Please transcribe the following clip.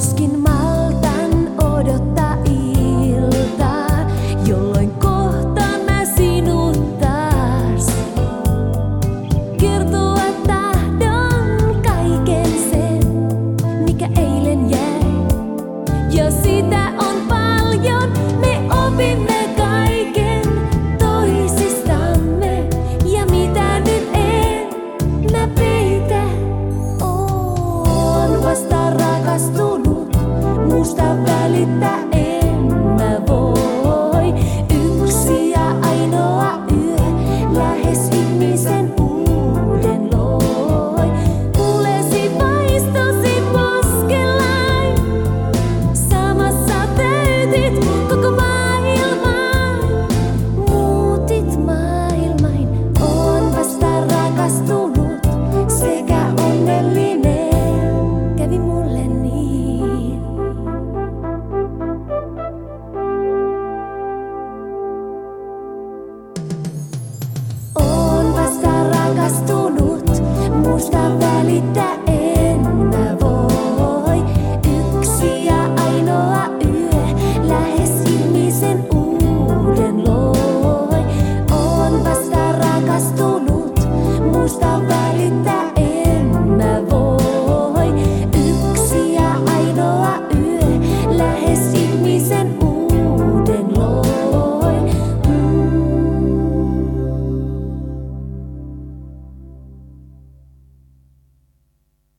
skin